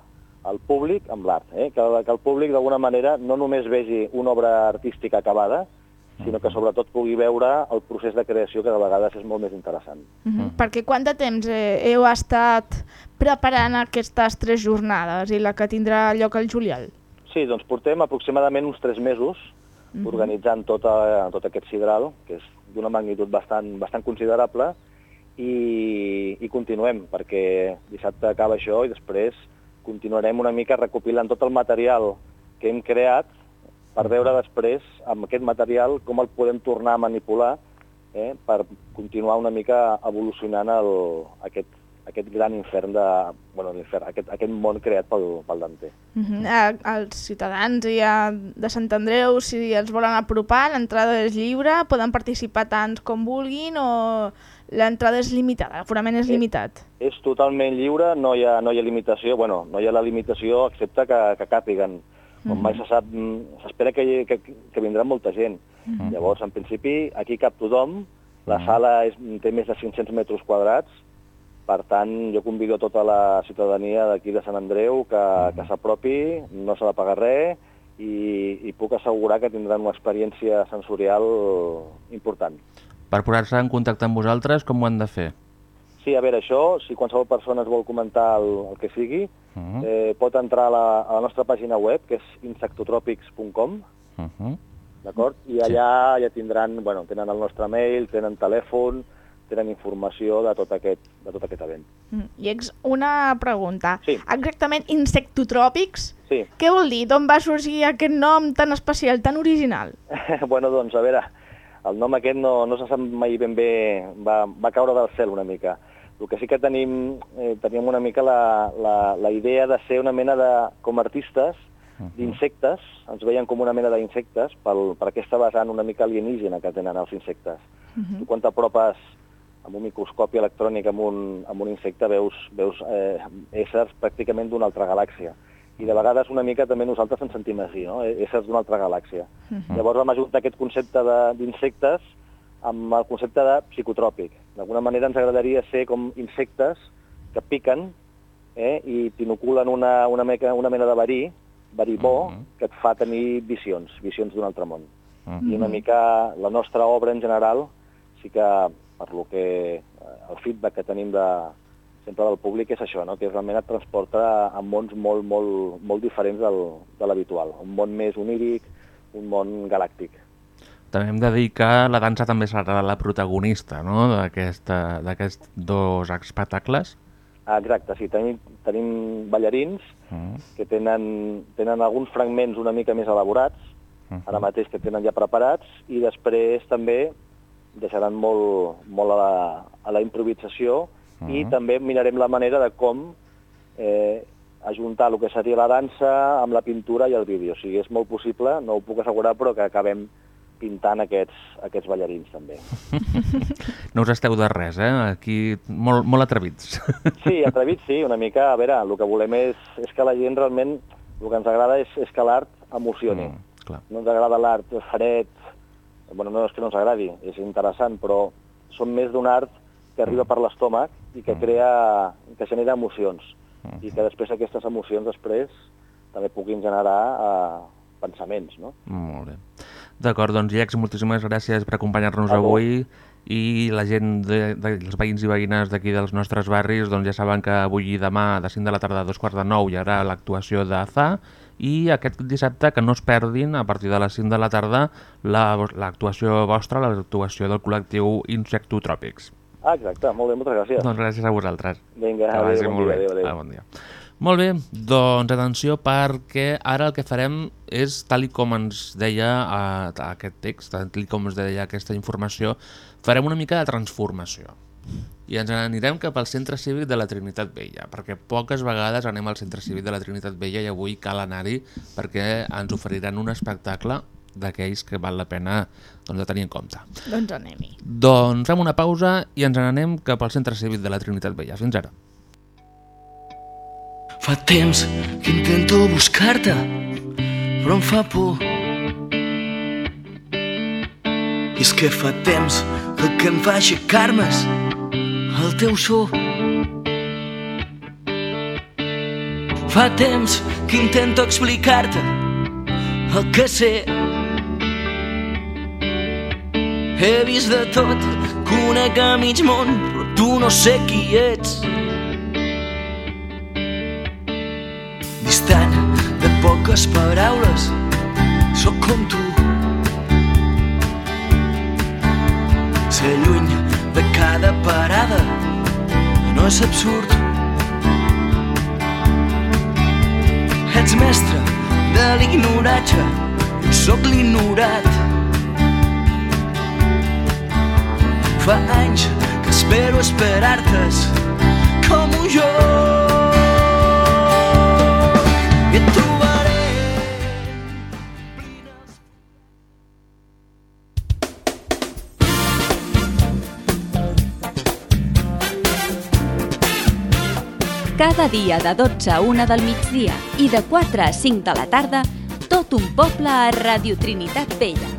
el públic amb l'art, eh? que, que el públic d'alguna manera no només vegi una obra artística acabada, sinó que sobretot pugui veure el procés de creació que de vegades és molt més interessant. Mm -hmm. Perquè quant de temps eh, heu estat preparant aquestes tres jornades i la que tindrà lloc al juliol? Sí, doncs portem aproximadament uns tres mesos Mhm. organitzant tota, tot aquest sidral, que és d'una magnitud bastant, bastant considerable, i, i continuem, perquè dissabte acaba això i després continuarem una mica recopilant tot el material que hem creat per veure després, amb aquest material, com el podem tornar a manipular eh, per continuar una mica evolucionant el, aquest, aquest gran infern de... Bueno, l'infern, aquest, aquest món creat pel, pel Dante. Mm -hmm. eh, els ciutadans ja de Sant Andreu, si els volen apropar, l'entrada és lliure, poden participar tants com vulguin o l'entrada és limitada, l'aforament és limitat? És totalment lliure, no hi ha, no hi ha limitació, bueno, no hi ha la limitació excepte que, que càpiguen. Com Mhm. mai se sap, mm, s'espera que, que, que vindrà molta gent. Mhm. Llavors, en principi, aquí cap tothom, la sala és, té més de 500 metres quadrats, per tant, jo convido tota la ciutadania d'aquí de Sant Andreu que, que s'apropi, no s'ha de pagar res, i, i puc assegurar que tindran una experiència sensorial important. Per posar-se en contacte amb vosaltres, com ho han de fer? Sí, a veure, això, si qualsevol persona es vol comentar el, el que sigui, Uh -huh. eh, pot entrar a la, a la nostra pàgina web, que és insectotropics.com, Uh -huh. d'acord? I allà ja tindran, bueno, tenen el nostre mail, tenen telèfon, tenen informació de tot aquest, de tot aquest event. Mm. I ex, una pregunta. Sí. Exactament, insectotròpics? Sí. Què vol dir? D'on va sorgir aquest nom tan especial, tan original? bueno, doncs, a veure, el nom aquest no, no se sap mai ben bé, va, va caure del cel una mica. El que sí que tenim, eh, teníem una mica la, la, la idea de ser una mena de, com artistes, d'insectes, ens veien com una mena d'insectes pel, per aquesta vessant una mica alienígena que tenen els insectes. Tu quan t'apropes amb un microscopi electrònic amb un, amb un insecte veus, veus eh, éssers pràcticament d'una altra galàxia. I de vegades una mica també nosaltres ens sentim així, no? Éssers d'una altra galàxia. Mhm. Llavors vam ajuntar aquest concepte de- d'insectes amb el concepte de psicotròpic. D'alguna manera ens agradaria ser com insectes que piquen eh, i t'inoculen una, una, meca, una mena de verí, verí bo, que et fa tenir visions, visions d'un altre món. I una mica la nostra obra en general sí que, per lo que eh, el feedback que tenim de, sempre del públic és això, no? que realment et transporta a mons molt, molt, molt diferents del, de l'habitual. Un món més oníric, un món galàctic. També hem de dir que la dansa també serà la protagonista no? d'aquests dos espectacles. Ah, exacte, sí, tenim, tenim ballarins Mm. que tenen, tenen alguns fragments una mica més elaborats, Mhm. ara mateix que tenen ja preparats, i després també deixaran molt, molt a, la, a la improvisació i Mhm. també mirarem la manera de com eh, ajuntar el que seria la dansa amb la pintura i el vídeo. O sigui, és molt possible, no ho puc assegurar, però que acabem pintant aquests, aquests ballarins també. No us esteu de res, eh? Aquí molt, molt atrevits. Sí, atrevits sí, una mica, a veure, el que volem és, és que la gent realment, el que ens agrada és, és que l'art emocioni. Mm, clar. No ens agrada l'art fred, bueno, no és que no ens agradi, és interessant, però som més d'un art que arriba per l'estómac i que crea, que genera emocions. I que després aquestes emocions després també puguin generar eh, pensaments, no? Molt bé. D'acord, doncs Llex, moltíssimes gràcies per acompanyar-nos avui i la gent, de, de, els veïns i veïnes d'aquí dels nostres barris doncs ja saben que avui i demà de 5 de la tarda a dos quarts de 9 hi haurà l'actuació d'AZA i aquest dissabte que no es perdin a partir de les 5 de la tarda la- l'actuació vostra, l'actuació del col·lectiu Insectotròpics. Ah, exacte, molt bé, moltes gràcies. Doncs gràcies a vosaltres. Vinga, adéu, bon dia, adéu, adéu. Ah, bon dia. Molt bé, doncs atenció perquè ara el que farem és, tal i com ens deia eh, aquest text, tal i com ens deia aquesta informació, farem una mica de transformació. I ens n'anirem cap al Centre Cívic de la Trinitat Vella, perquè poques vegades anem al Centre Cívic de la Trinitat Vella i avui cal anar-hi perquè ens oferiran un espectacle d'aquells que val la pena doncs, de tenir en compte. Doncs anem-hi. Doncs fem una pausa i ens n'anem cap al Centre Cívic de la Trinitat Vella. Fins ara. Fa temps que intento buscar-te, però em fa por. I és que fa temps que el que em fa aixecar-me el teu so. Fa temps que intento explicar-te el que sé. He vist de tot, conec a mig món, però tu no sé qui ets. Poques paraules, sóc com tu. Ser lluny de cada parada no és absurd. Ets mestre de l'ignoratge, sóc l'ignorat. Fa anys que espero esperar-te's com un joc. Cada dia de 12 a 1 del migdia i de 4 a 5 de la tarda, tot un poble a Radio Trinitat Vella.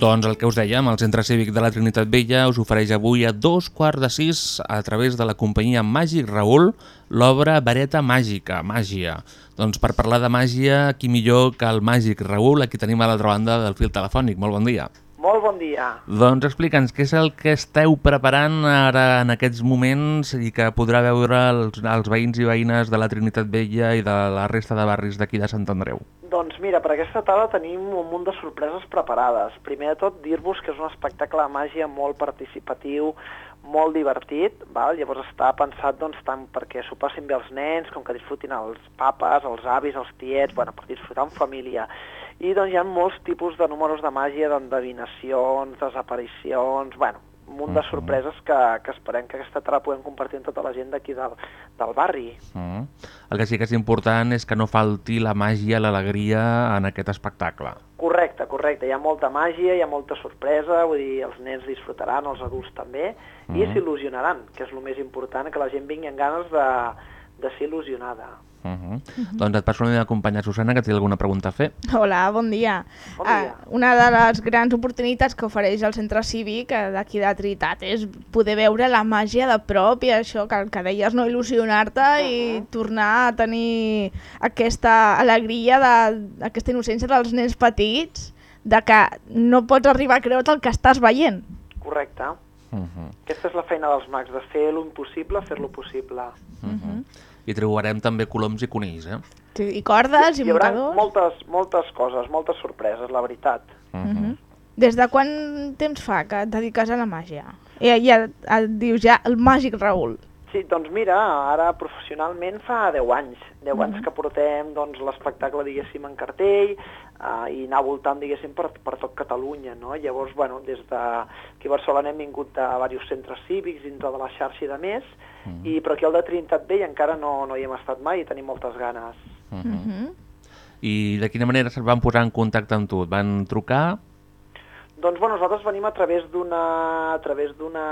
Doncs el que us dèiem, el Centre Cívic de la Trinitat Vella us ofereix avui a dos quarts de sis a través de la companyia Màgic Raül l'obra Vareta Màgica, Màgia. Doncs per parlar de màgia, qui millor que el Màgic Raül, aquí tenim a l'altra banda del fil telefònic. Molt bon dia. Molt bon dia. Doncs explica'ns què és el que esteu preparant ara en aquests moments i que podrà veure els, els veïns i veïnes de la Trinitat Vella i de la resta de barris d'aquí de Sant Andreu. Doncs mira, per aquesta tarda tenim un munt de sorpreses preparades. Primer de tot, dir-vos que és un espectacle de màgia molt participatiu, molt divertit, val? llavors està pensat doncs, tant perquè s'ho passin bé els nens, com que disfrutin els papes, els avis, els tiets, bueno, per disfrutar en família. I doncs hi ha molts tipus de números de màgia, d'endevinacions, desaparicions, bueno, un munt de sorpreses que, que esperem que aquesta tarda puguem compartir amb tota la gent d'aquí del, del barri. Mm. El que sí que és important és que no falti la màgia, l'alegria en aquest espectacle. Correcte, correcte. Hi ha molta màgia, hi ha molta sorpresa, vull dir, els nens disfrutaran, els adults també, i Mhm. s'il·lusionaran, que és el més important, que la gent vingui amb ganes de, de ser il·lusionada. Uh -huh. Doncs et passo la meva companya Susana, que té alguna pregunta a fer. Hola, bon dia. Bon dia. una de les grans oportunitats que ofereix el centre cívic eh, d'aquí de Trinitat és poder veure la màgia de prop i això que, que deies, no il·lusionar-te i tornar a tenir aquesta alegria, de, aquesta innocència dels nens petits, de que no pots arribar a creure't el que estàs veient. Correcte. Uh -huh. Aquesta és la feina dels mags, de fer lo impossible, fer-lo possible. Uh -huh. I trobarem també coloms i conills, eh? Sí, I cordes, i Hi haurà mocadors... moltes, moltes coses, moltes sorpreses, la veritat. Uh Uh -huh. Des de quan temps fa que et dediques a la màgia? I ja et dius ja el màgic Raül. Sí, doncs mira, ara professionalment fa 10 anys. 10 anys que portem doncs, l'espectacle, diguéssim, en cartell uh, i anar voltant, diguéssim, per, per tot Catalunya, no? Llavors, bueno, des d'aquí a Barcelona hem vingut de diversos centres cívics dintre de la xarxa i de més, i, però aquí al de Trinitat Vell encara no, no hi hem estat mai i tenim moltes ganes. Uh -huh. I de quina manera se't van posar en contacte amb tu? Et van trucar? Doncs bueno, nosaltres venim a través d'una a través d'una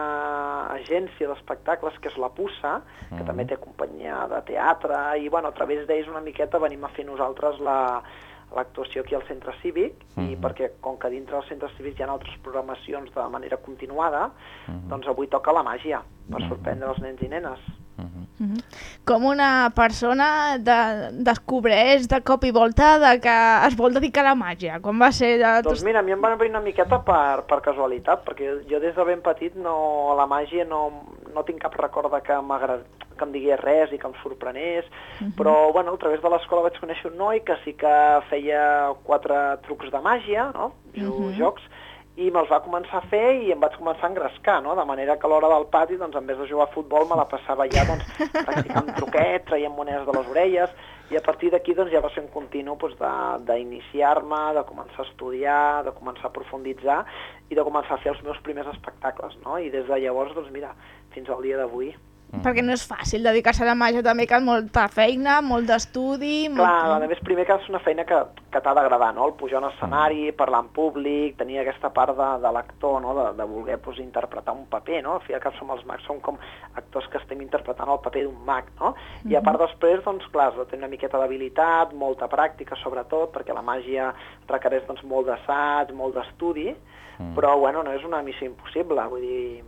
agència d'espectacles que és la Pussa, que Mhm. també té companyia de teatre i bueno, a través d'ells una miqueta venim a fer nosaltres la l'actuació aquí al centre cívic i Mhm. perquè com que dintre del centre cívic hi ha altres programacions de manera continuada, Mhm. doncs avui toca la màgia per sorprendre els nens i nenes. Com una persona de, descobreix de cop i volta de que es vol dedicar a la màgia? Com va ser? De... Doncs mira, a mi em van venir una miqueta per, per casualitat, perquè jo, des de ben petit no, a la màgia no, no tinc cap record de que m'agrad que em digués res i que em sorprenés, Mhm. però bueno, a través de l'escola vaig conèixer un noi que sí que feia quatre trucs de màgia, no? Jo, Mhm. jocs, i me'ls va començar a fer i em vaig començar a engrescar, no? De manera que a l'hora del pati, doncs, en vez de jugar a futbol, me la passava ja, doncs, practicant truquets, traient monedes de les orelles, i a partir d'aquí, doncs, ja va ser un continu doncs, de- d'iniciar-me, de, de començar a estudiar, de començar a profunditzar i de començar a fer els meus primers espectacles, no? I des de llavors, doncs, mira, fins al dia d'avui. Perquè no és fàcil dedicar-se a la màgia, també cal molta feina, molt d'estudi... Clar, a més, primer que és una feina que, que t'ha d'agradar, no? El pujar a un escenari, parlar en públic, tenir aquesta part de, de l'actor, no? De, de voler pues, interpretar un paper, no? Al fi i al cap som els mags, som com actors que estem interpretant el paper d'un mag, no? I a part després, doncs, clar, has de tenir una miqueta d'habilitat, molta pràctica, sobretot, perquè la màgia requereix, doncs, molt d'assaig, molt d'estudi, però, bueno, no és una missió impossible, vull dir,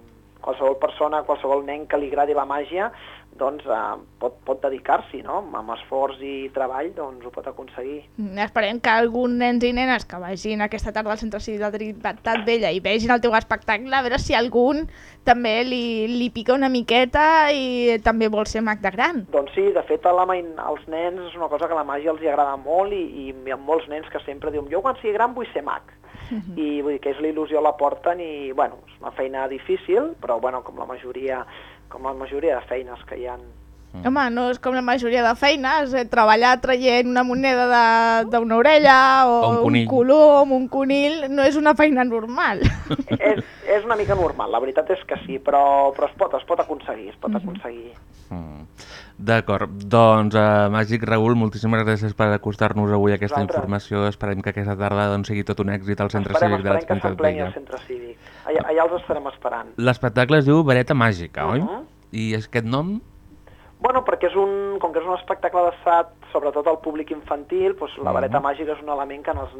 qualsevol persona, qualsevol nen que li agradi la màgia, doncs eh, pot, pot dedicar-s'hi, no? Amb esforç i treball, doncs ho pot aconseguir. Mm, Esperem que alguns nens i nenes que vagin aquesta tarda al Centre Cívic de Trinitat Vella i vegin el teu espectacle, a veure si algun també li, li pica una miqueta i també vol ser mag de gran. Doncs sí, de fet, a la, main- als nens és una cosa que la màgia els hi agrada molt i, i hi ha molts nens que sempre diuen jo quan sigui gran vull ser mag. I vull dir que és la il·lusió la porten i, bueno, és una feina difícil, però, bueno, com la majoria, com la majoria de feines que hi ha. Mm. Home, no és com la majoria de feines, eh, treballar traient una moneda de- d'una orella o, O un conill. un colom, un conill, no és una feina normal. és, és una mica normal, la veritat és que sí, però, però es, pot, es pot aconseguir, es pot aconseguir. Mm. D'acord, doncs uh, Màgic Raül, moltíssimes gràcies per acostar-nos avui a aquesta Vosaltres. informació. Esperem que aquesta tarda doncs, sigui tot un èxit al Centre Esperem, Cívic de la esperem que s'empleni el centre cívic. Allà, allà els estarem esperant. L'espectacle es diu Vareta Màgica, oi? Mhm. I és aquest nom? Bueno, perquè és un, com que és un espectacle adreçat sobretot al públic infantil, doncs la Mhm. vareta màgica és un element que, no és,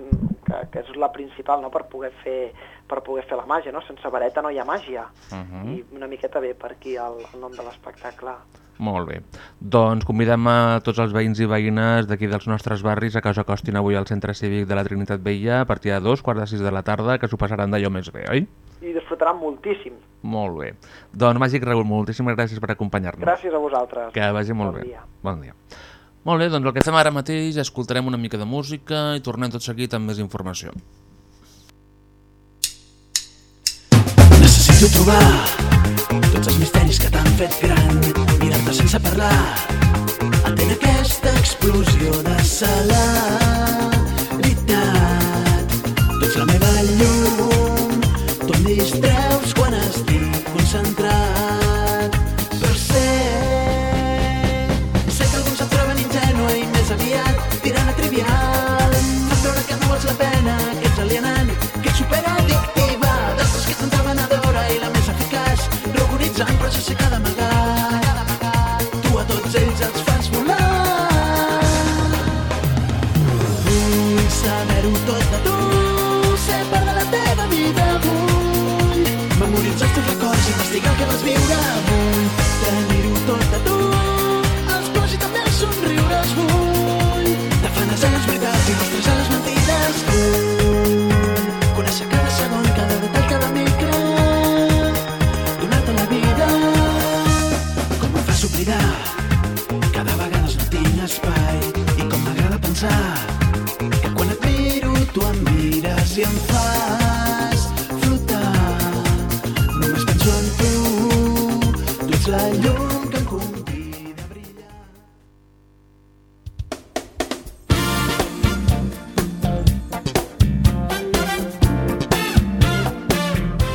que, que és la principal no? per, poder fer, per poder fer la màgia. No? Sense vareta no hi ha màgia. Mhm. I una miqueta bé per aquí el, el nom de l'espectacle. Molt bé. Doncs convidem a tots els veïns i veïnes d'aquí dels nostres barris a que us acostin avui al Centre Cívic de la Trinitat Vella a partir de dos, quarts de sis de la tarda, que s'ho passaran d'allò més bé, oi? I disfrutaran moltíssim. Molt bé. Doncs Màgic Raül, moltíssimes gràcies per acompanyar-nos. Gràcies a vosaltres. Que vagi molt Bon bé. dia. Bon dia. Molt bé, doncs el que fem ara mateix, escoltarem una mica de música i tornem tot seguit amb més informació. Necessito trobar tots els misteris que t'han fet gran mirar-te sense parlar atén aquesta explosió de celeritat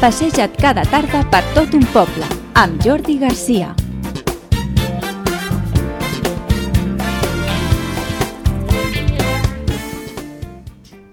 Passeja't cada tarda per tot un poble, amb Jordi Garcia.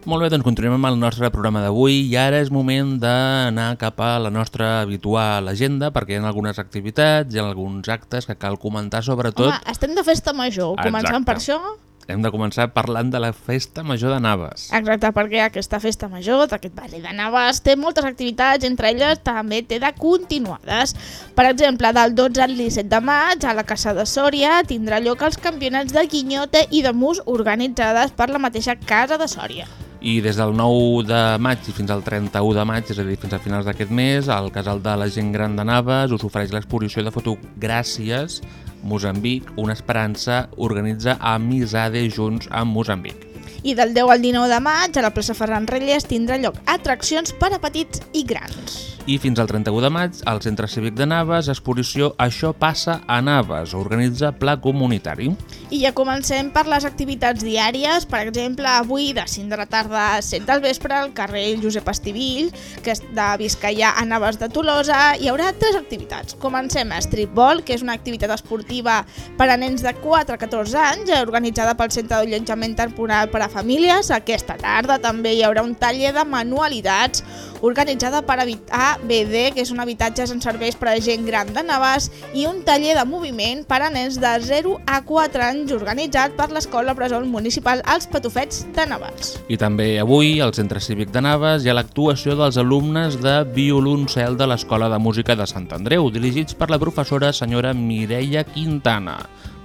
Molt bé, doncs continuem amb el nostre programa d'avui i ara és moment d'anar cap a la nostra habitual agenda perquè hi ha algunes activitats, hi ha alguns actes que cal comentar sobretot. Home, estem de festa major, començant Exacte. per això. Hem de començar parlant de la Festa Major de Naves. Exacte, perquè aquesta festa major d'aquest barri de Navas té moltes activitats, entre elles també té de continuades. Per exemple, del 12 al 17 de maig, a la Casa de Sòria tindrà lloc els campionats de guinyote i de mus organitzades per la mateixa Casa de Sòria. I des del 9 de maig i fins al 31 de maig, és a dir, fins a finals d'aquest mes, el Casal de la Gent Gran de Naves us ofereix l'exposició de fotogràcies Moçambic, una esperança, organitza Amisade Junts amb Moçambic. I del 10 al 19 de maig, a la plaça Ferran Reyes tindrà lloc atraccions per a petits i grans. I fins al 31 de maig, al Centre Cívic de Naves, exposició Això passa a Naves, organitza Pla Comunitari. I ja comencem per les activitats diàries. Per exemple, avui de 5 de la tarda a 7 del vespre al carrer Josep Estivill, que és de Vizcaya a Naves de Tolosa, hi haurà tres activitats. Comencem a Streetball, que és una activitat esportiva per a nens de 4 a 14 anys, eh, organitzada pel Centre d'Allotjament Temporal per a Famílies. Aquesta tarda també hi haurà un taller de manualitats, organitzada per habit- ABD, que és un habitatges en serveis per a gent gran de Navàs, i un taller de moviment per a nens de 0 a 4 anys organitzat per l'Escola Bressol Municipal Els Patufets de Navàs. I també avui, al Centre Cívic de Navas, hi ha l'actuació dels alumnes de violoncel de l'Escola de Música de Sant Andreu, dirigits per la professora senyora Mireia Quintana.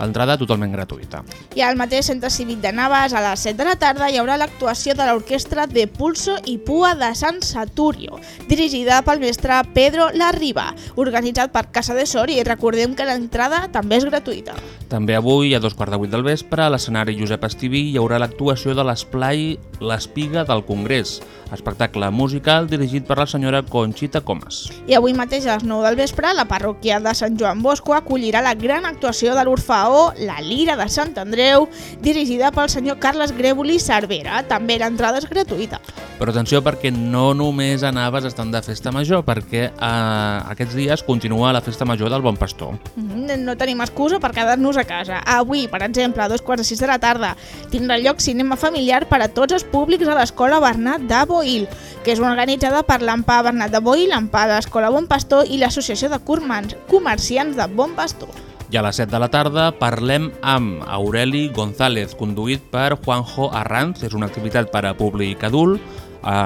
L'entrada totalment gratuïta. I al mateix Centre Cívic de Navas, a les 7 de la tarda, hi haurà l'actuació de l'orquestra de Pulso i Pua de Sant Saturio, dirigida pel mestre Pedro Larriba, organitzat per Casa de Sor i recordem que l'entrada també és gratuïta. També avui, a dos quarts de vuit del vespre, a l'escenari Josep Estiví hi haurà l'actuació de l'esplai L'Espiga del Congrés, espectacle musical dirigit per la senyora Conxita Comas. I avui mateix a les 9 del vespre, la parròquia de Sant Joan Bosco acollirà la gran actuació de l'Orfeó La Lira de Sant Andreu, dirigida pel senyor Carles Grèvoli Cervera. També l'entrada és gratuïta. Però atenció perquè no només a Navas estan de festa major, perquè eh, aquests dies continua la festa major del Bon Pastor. Mm, No tenim excusa per quedar-nos a casa. Avui, per exemple, a dos quarts de sis de la tarda, tindrà lloc cinema familiar per a tots els públics a l'Escola Bernat de Boil, que és organitzada per l'AMPA Bernat de Boil, l'AMPA de l'Escola Bon Pastor i l'Associació de Curmans, Comerciants de Bon Pastor. I a les 7 de la tarda parlem amb Aureli González, conduït per Juanjo Arranz. És una activitat per a públic adult.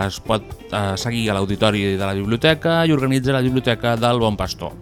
Es pot eh, seguir a l'auditori de la biblioteca i organitza la biblioteca del Bon Pastor.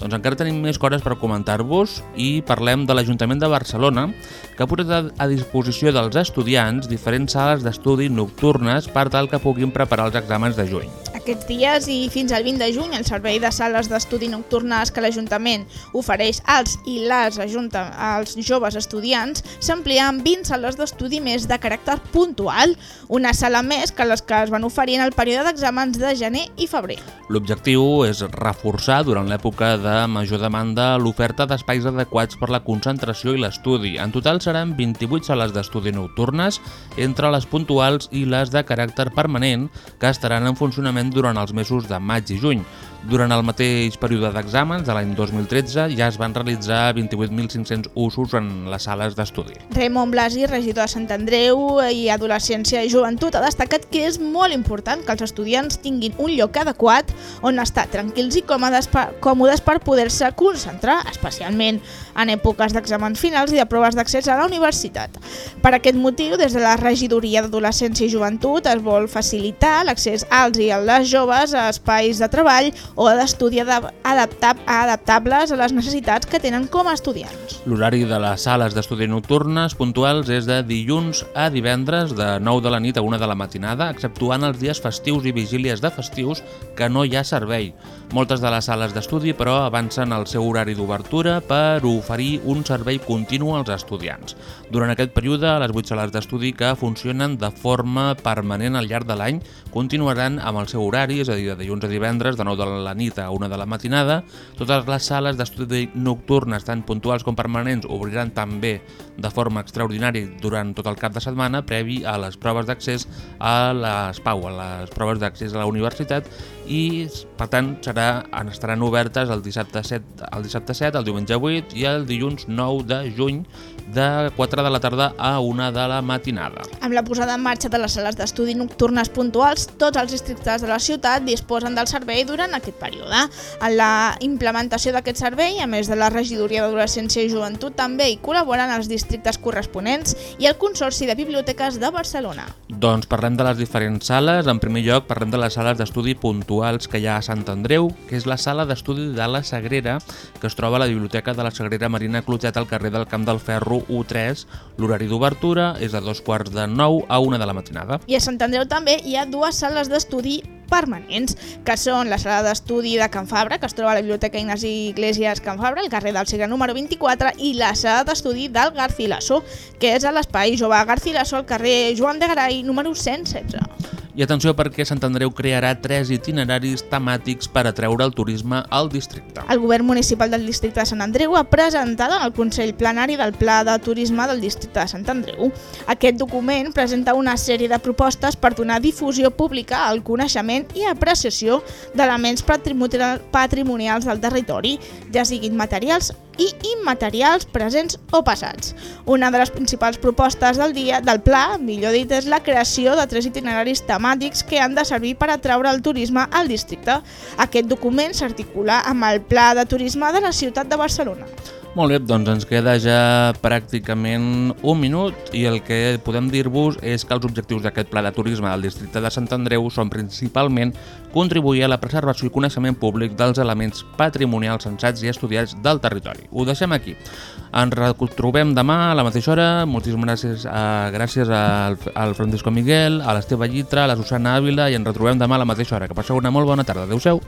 Doncs encara tenim més coses per comentar-vos i parlem de l'Ajuntament de Barcelona que ha posat a- disposició dels estudiants diferents sales d'estudi nocturnes per tal que puguin preparar els exàmens de juny. Aquests dies i fins al 20 de juny, el servei de sales d'estudi nocturnes que l'Ajuntament ofereix als i les ajunta als joves estudiants s'amplia amb 20 sales d'estudi més de caràcter puntual, una sala més que les que es van oferir en el període d'exàmens de gener i febrer. L'objectiu és reforçar durant l'època de major demanda l'oferta d'espais adequats per la concentració i l'estudi. En total seran 28 sales d'estudi nocturnes entre les puntuals i les de caràcter permanent que estaran en funcionament durant els mesos de maig i juny. Durant el mateix període d'exàmens de l'any 2013 ja es van realitzar 28.500 usos en les sales d'estudi. Raymond Blasi, regidor de Sant Andreu i Adolescència i Joventut, ha destacat que és molt important que els estudiants tinguin un lloc adequat on estar tranquils i còmodes per, còmodes per poder-se concentrar, especialment en èpoques d'exàmens finals i de proves d'accés a la universitat. Per aquest motiu, des de la Regidoria d'Adolescència i Joventut es vol facilitar l'accés als i a les joves a espais de treball o d'estudi adap- adaptab adaptables a les necessitats que tenen com a estudiants. L'horari de les sales d'estudi nocturnes puntuals és de dilluns a divendres de 9 de la nit a 1 de la matinada, exceptuant els dies festius i vigílies de festius que no hi ha servei. Moltes de les sales d'estudi, però, avancen el seu horari d'obertura per oferir un servei continu als estudiants. Durant aquest període, les 8 sales d'estudi que funcionen de forma permanent al llarg de l'any continuaran amb el seu horari, és a dir, de dilluns a divendres, de 9 de la nit a 1 de la matinada. Totes les sales d'estudi nocturnes, tant puntuals com permanents, obriran també de forma extraordinària durant tot el cap de setmana, previ a les proves d'accés a les PAU, a les proves d'accés a la universitat, i per tant serà, estaran obertes el dissabte 7, el dissabte 7, el diumenge 8 i el dilluns 9 de juny de 4 de la tarda a 1 de la matinada. Amb la posada en marxa de les sales d'estudi nocturnes puntuals, tots els districtes de la ciutat disposen del servei durant aquest període. En la implementació d'aquest servei, a més de la Regidoria d'Adolescència i Joventut, també hi col·laboren els districtes corresponents i el Consorci de Biblioteques de Barcelona. Doncs parlem de les diferents sales. En primer lloc, parlem de les sales d'estudi puntuals que hi ha a Sant Andreu, que és la sala d'estudi de la Sagrera, que es troba a la Biblioteca de la Sagrera Marina Clotet al carrer del Camp del Ferro U3. L'horari d'obertura és de dos quarts de nou a una de la matinada. I a Sant Andreu també hi ha dues sales d'estudi permanents, que són la sala d'estudi de Can Fabra, que es troba a la Biblioteca Ignasi Iglesias Can Fabra, al carrer del Segre número 24, i la sala d'estudi del Garcilaso, que és a l'espai Jove Garcilaso, al carrer Joan de Garay, número 116. I atenció perquè Sant Andreu crearà tres itineraris temàtics per atreure el turisme al districte. El govern municipal del districte de Sant Andreu ha presentat en el Consell Plenari del Pla de Turisme del districte de Sant Andreu. Aquest document presenta una sèrie de propostes per donar difusió pública al coneixement i apreciació d'elements patrimonial- patrimonials del territori, ja siguin materials i immaterials presents o passats. Una de les principals propostes del dia del pla, millor dit, és la creació de tres itineraris temàtics que han de servir per atraure el turisme al districte. Aquest document s'articula amb el Pla de Turisme de la ciutat de Barcelona. Molt bé, doncs ens queda ja pràcticament un minut i el que podem dir-vos és que els objectius d'aquest pla de turisme del districte de Sant Andreu són principalment contribuir a la preservació i coneixement públic dels elements patrimonials censats i estudiats del territori. Ho deixem aquí. Ens retrobem demà a la mateixa hora. Moltíssimes gràcies, a, gràcies al, al Francisco Miguel, a l'Esteve Llitra, a la Susana Ávila i ens retrobem demà a la mateixa hora. Que passeu una molt bona tarda. Adéu-siau.